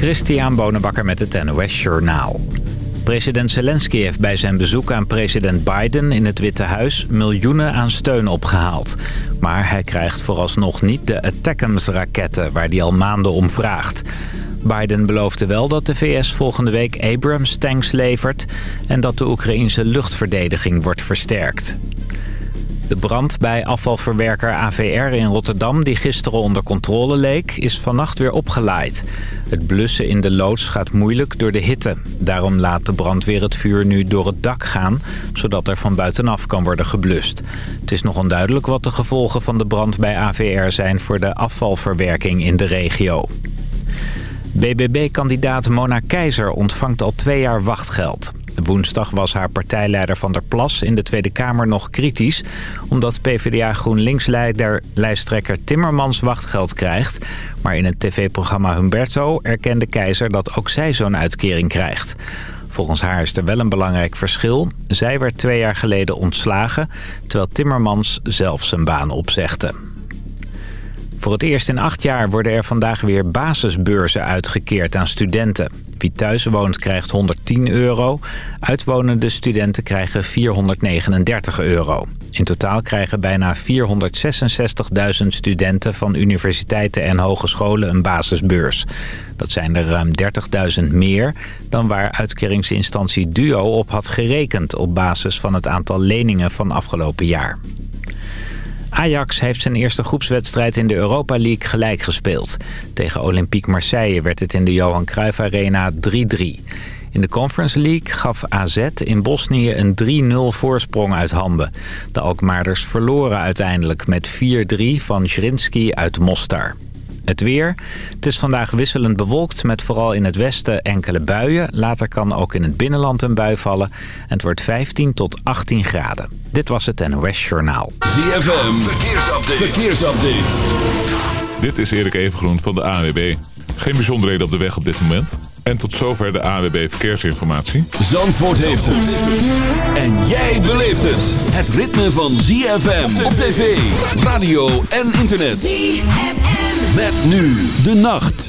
Christian Bonenbakker met het NOS Journaal. President Zelensky heeft bij zijn bezoek aan president Biden in het Witte Huis miljoenen aan steun opgehaald. Maar hij krijgt vooralsnog niet de Attackams-raketten waar hij al maanden om vraagt. Biden beloofde wel dat de VS volgende week Abrams-tanks levert... en dat de Oekraïnse luchtverdediging wordt versterkt. De brand bij afvalverwerker AVR in Rotterdam, die gisteren onder controle leek, is vannacht weer opgelaaid. Het blussen in de loods gaat moeilijk door de hitte. Daarom laat de brandweer het vuur nu door het dak gaan, zodat er van buitenaf kan worden geblust. Het is nog onduidelijk wat de gevolgen van de brand bij AVR zijn voor de afvalverwerking in de regio. BBB-kandidaat Mona Keizer ontvangt al twee jaar wachtgeld. Woensdag was haar partijleider Van der Plas in de Tweede Kamer nog kritisch... omdat PvdA GroenLinks-leider lijsttrekker Timmermans wachtgeld krijgt. Maar in het tv-programma Humberto erkende Keizer dat ook zij zo'n uitkering krijgt. Volgens haar is er wel een belangrijk verschil. Zij werd twee jaar geleden ontslagen, terwijl Timmermans zelf zijn baan opzegde. Voor het eerst in acht jaar worden er vandaag weer basisbeurzen uitgekeerd aan studenten. Wie thuis woont krijgt 110 euro. Uitwonende studenten krijgen 439 euro. In totaal krijgen bijna 466.000 studenten van universiteiten en hogescholen een basisbeurs. Dat zijn er ruim 30.000 meer dan waar uitkeringsinstantie DUO op had gerekend... op basis van het aantal leningen van afgelopen jaar. Ajax heeft zijn eerste groepswedstrijd in de Europa League gelijk gespeeld. Tegen Olympique Marseille werd het in de Johan Cruijff Arena 3-3. In de Conference League gaf AZ in Bosnië een 3-0 voorsprong uit handen. De Alkmaarders verloren uiteindelijk met 4-3 van Zrinski uit Mostar. Het weer. Het is vandaag wisselend bewolkt met vooral in het westen enkele buien. Later kan ook in het binnenland een bui vallen. En het wordt 15 tot 18 graden. Dit was het NOS Journaal. ZFM. Verkeersupdate. Verkeersupdate. Dit is Erik Evengroen van de AWB. Geen bijzonderheden op de weg op dit moment. En tot zover de AWB Verkeersinformatie. Zandvoort heeft het. En jij beleeft het. Het ritme van ZFM op tv, radio en internet. ZFM. Met nu de nacht.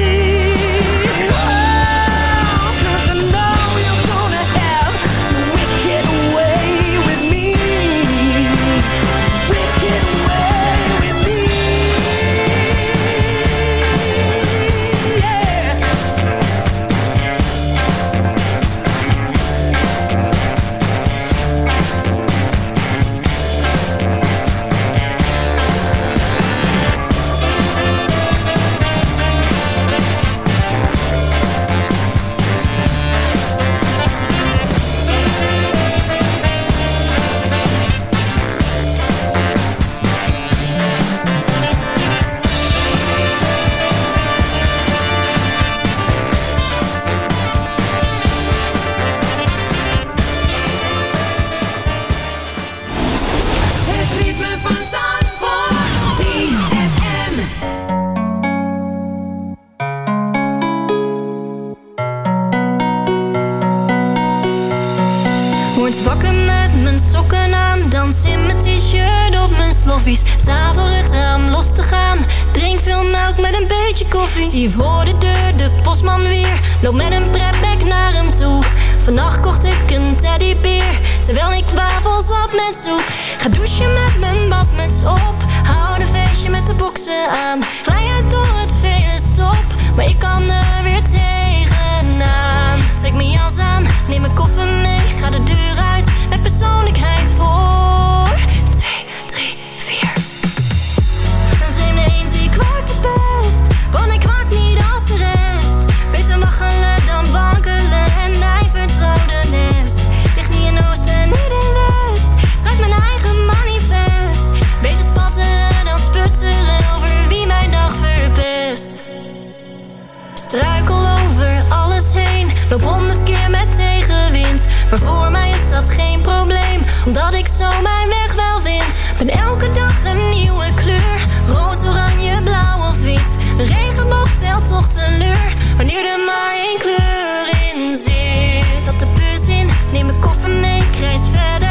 Ga douchen met mijn badmuts op. Hou een feestje met de boksen aan. Glijheid door het velens op, Maar ik kan er weer tegenaan. Trek mijn jas aan, neem mijn koffer mee. Ga de deur uit, met persoonlijkheid vol Maar voor mij is dat geen probleem, omdat ik zo mijn weg wel vind. Ben elke dag een nieuwe kleur, rood, oranje, blauw of wit. De regenboog stelt toch teleur, wanneer er maar één kleur in zit. Stap de bus in, neem mijn koffer mee, reis verder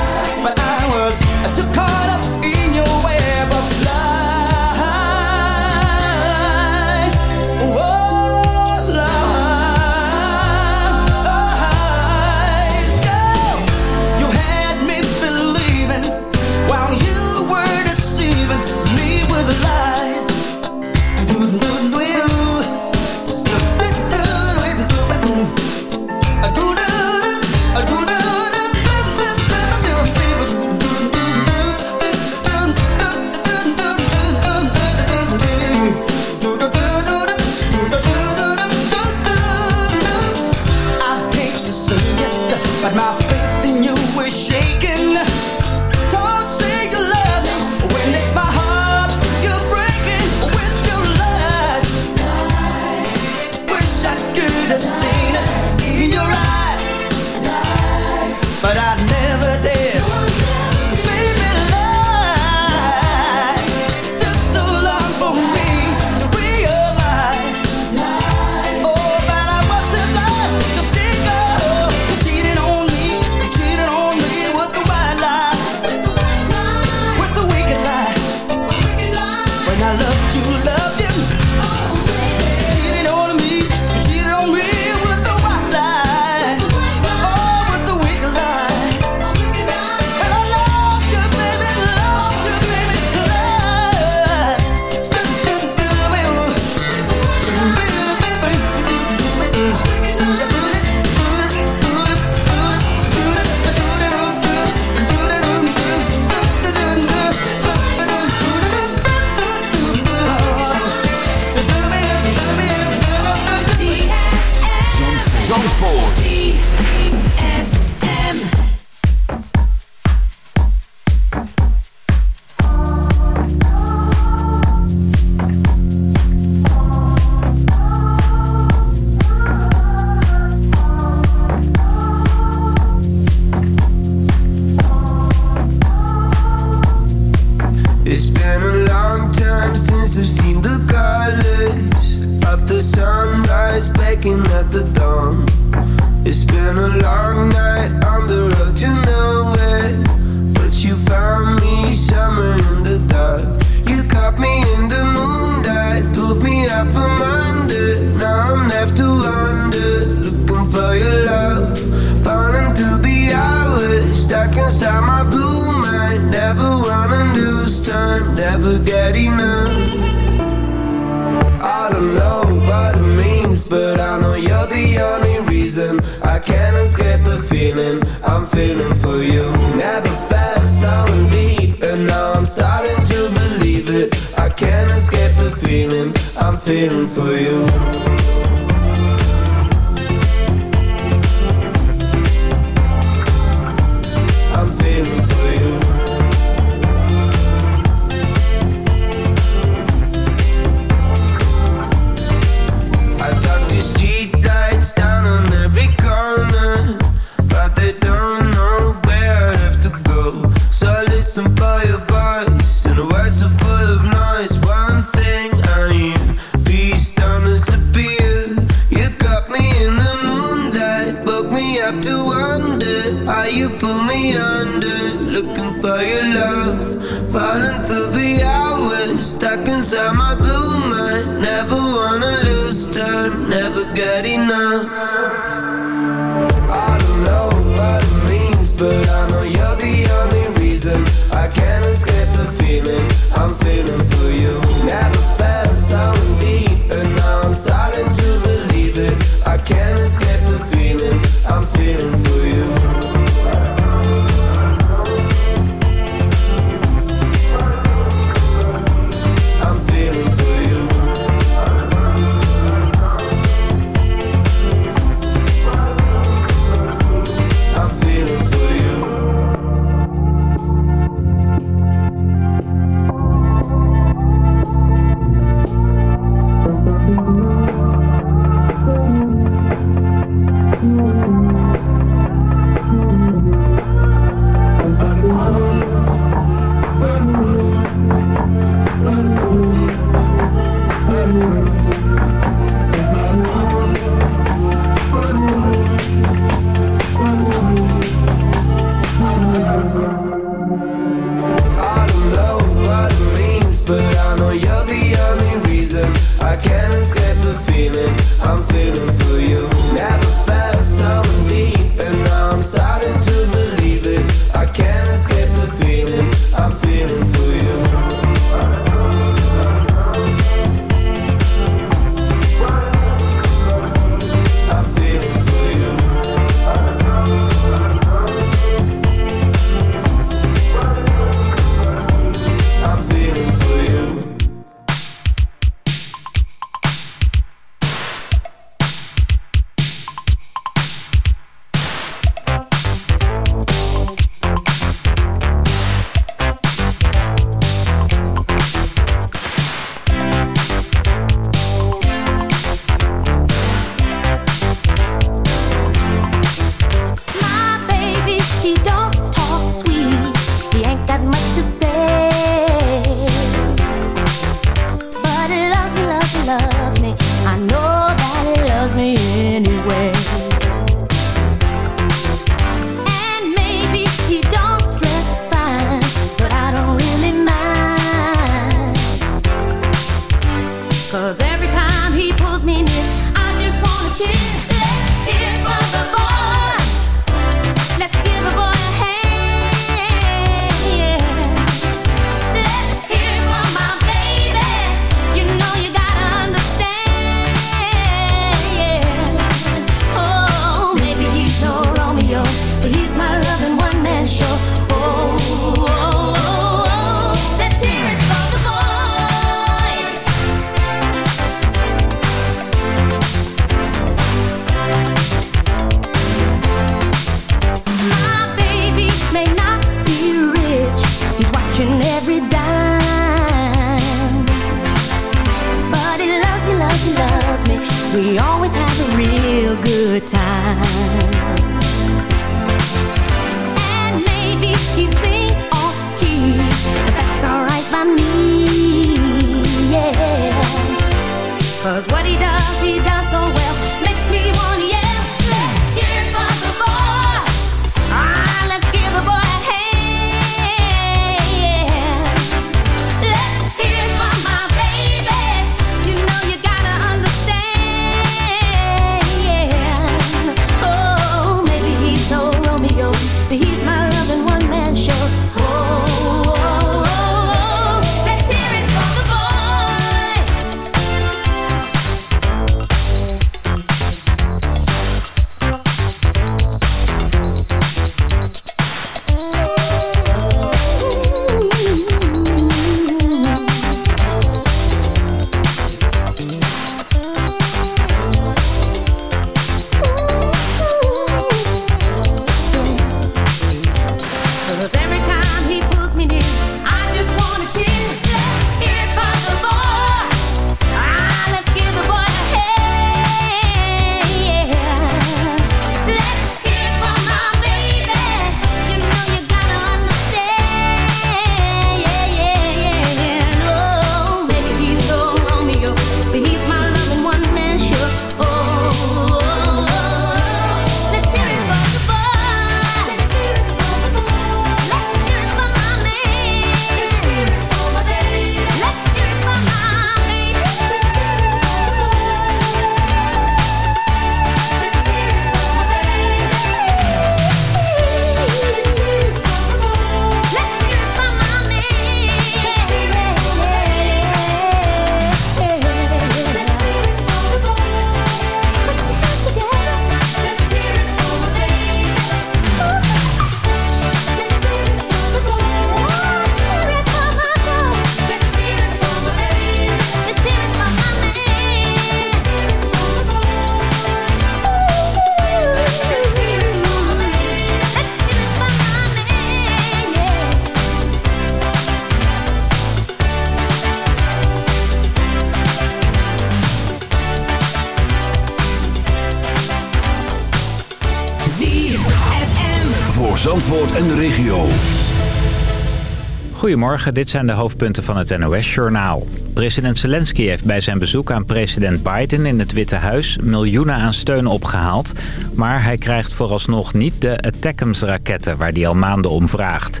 Goedemorgen, dit zijn de hoofdpunten van het NOS-journaal. President Zelensky heeft bij zijn bezoek aan president Biden in het Witte Huis miljoenen aan steun opgehaald. Maar hij krijgt vooralsnog niet de Attackams-raketten waar hij al maanden om vraagt.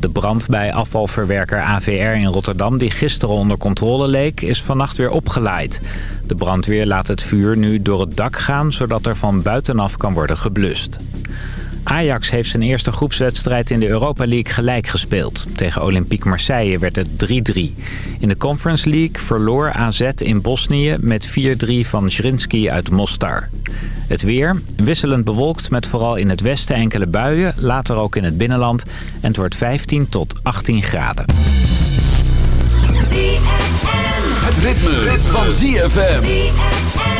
De brand bij afvalverwerker AVR in Rotterdam die gisteren onder controle leek is vannacht weer opgeleid. De brandweer laat het vuur nu door het dak gaan zodat er van buitenaf kan worden geblust. Ajax heeft zijn eerste groepswedstrijd in de Europa League gelijk gespeeld. Tegen Olympique Marseille werd het 3-3. In de Conference League verloor AZ in Bosnië met 4-3 van Zrinski uit Mostar. Het weer, wisselend bewolkt met vooral in het westen enkele buien, later ook in het binnenland. En het wordt 15 tot 18 graden. Het ritme, van ZFM.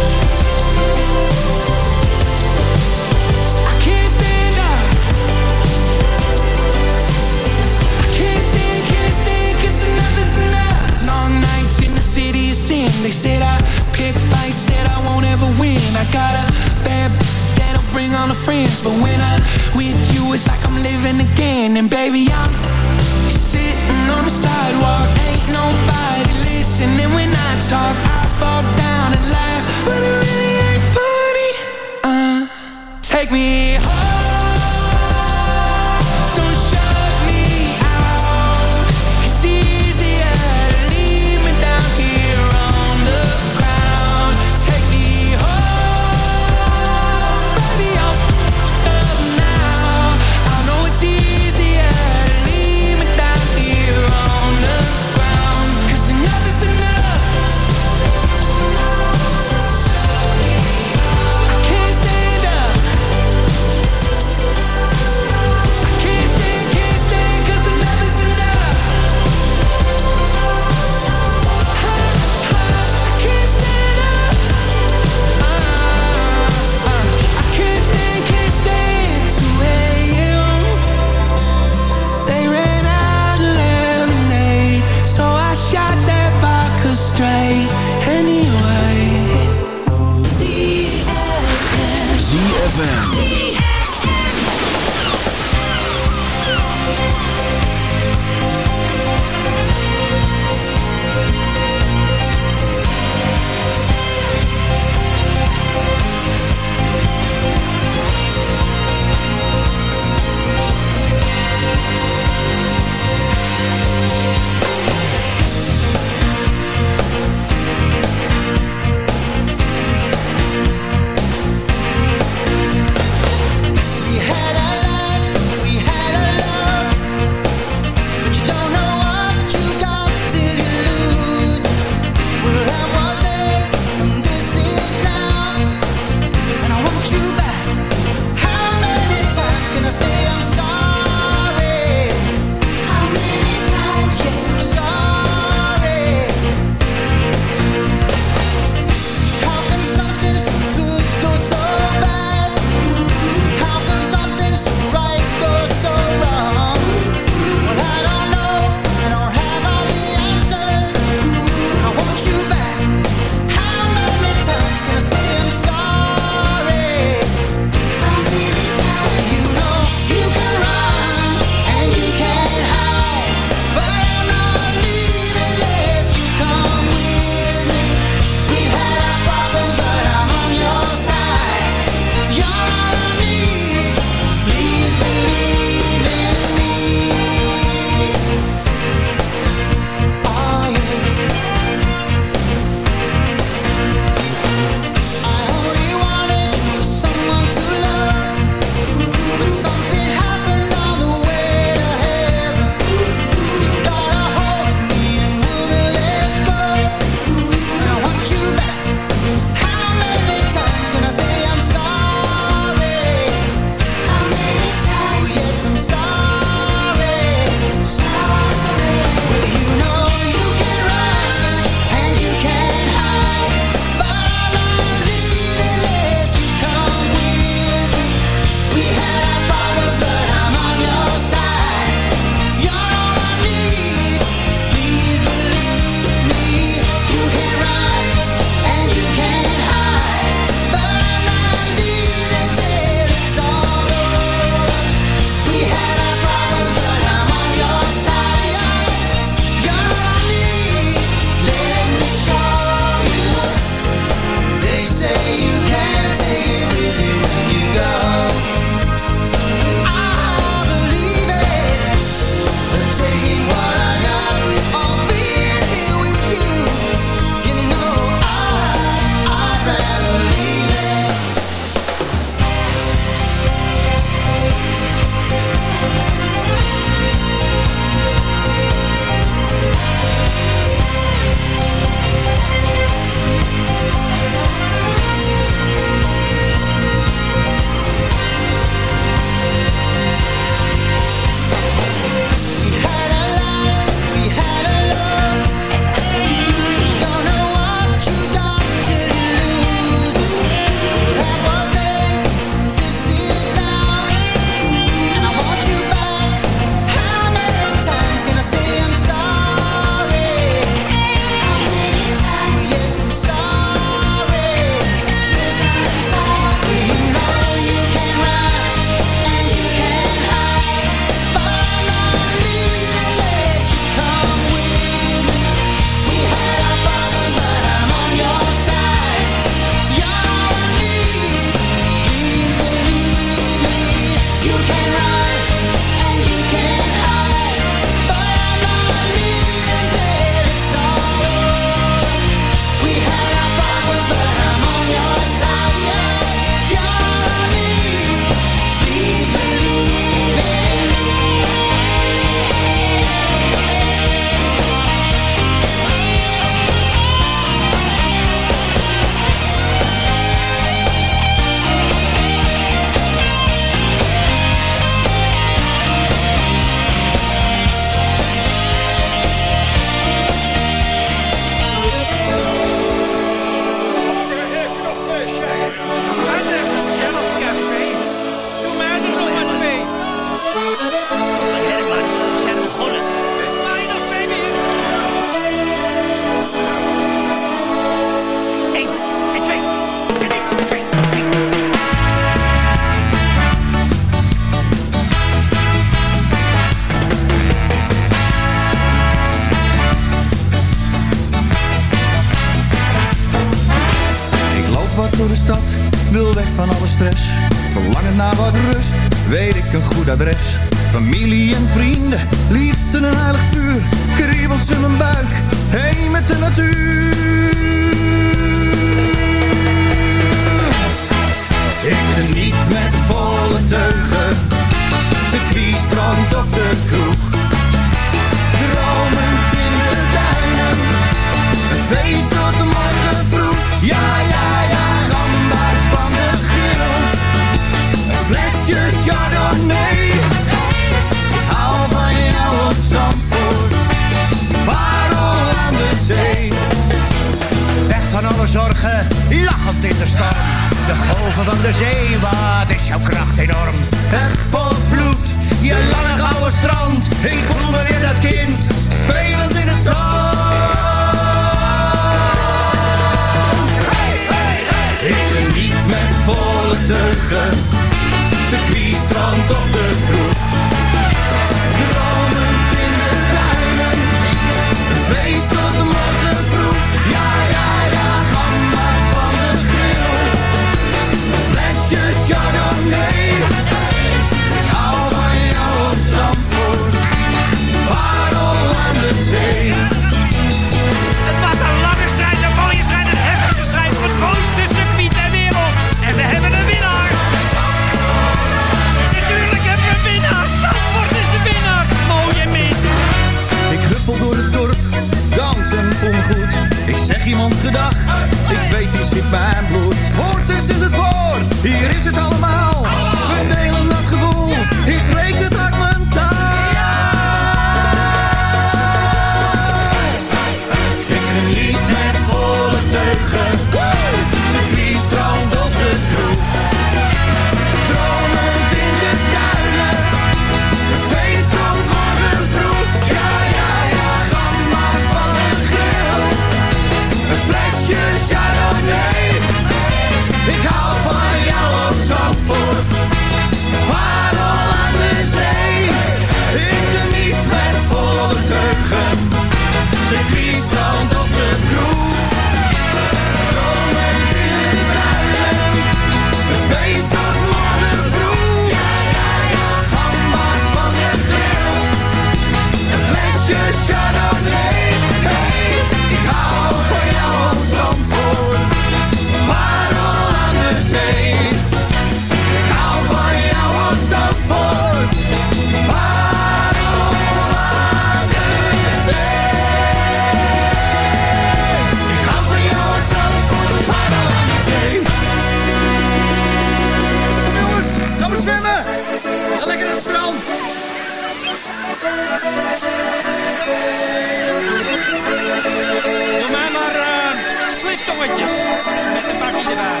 Met een pakje erbij.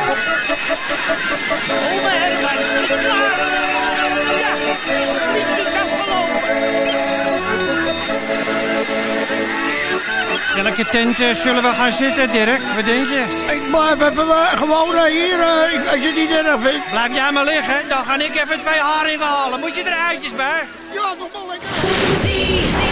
Ome is klaar. Ja, het is afgelopen. Welke tent eh, zullen we gaan zitten, Dirk? Wat denk je? Ik blijf even eh, gewoon eh, hier, als je het niet eraf vindt. Blijf jij maar liggen, dan ga ik even twee haringen halen. Moet je er uitjes bij? Ja, nog maar lekker.